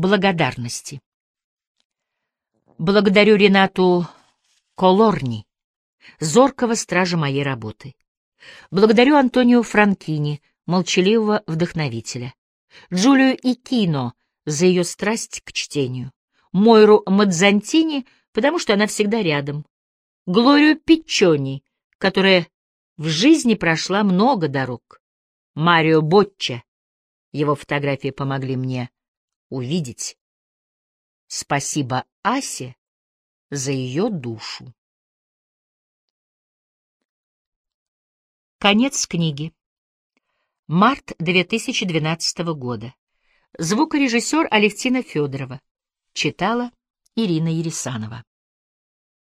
Благодарности. Благодарю Ренату Колорни, зоркого стража моей работы. Благодарю Антонио Франкини, молчаливого вдохновителя. Джулию Икино за ее страсть к чтению. Мойру Мадзантини, потому что она всегда рядом. Глорию Пичони, которая в жизни прошла много дорог. Марио Ботча. Его фотографии помогли мне увидеть. Спасибо Асе за ее душу. Конец книги. Март 2012 года. Звукорежиссер Алевтина Федорова. Читала Ирина Ересанова.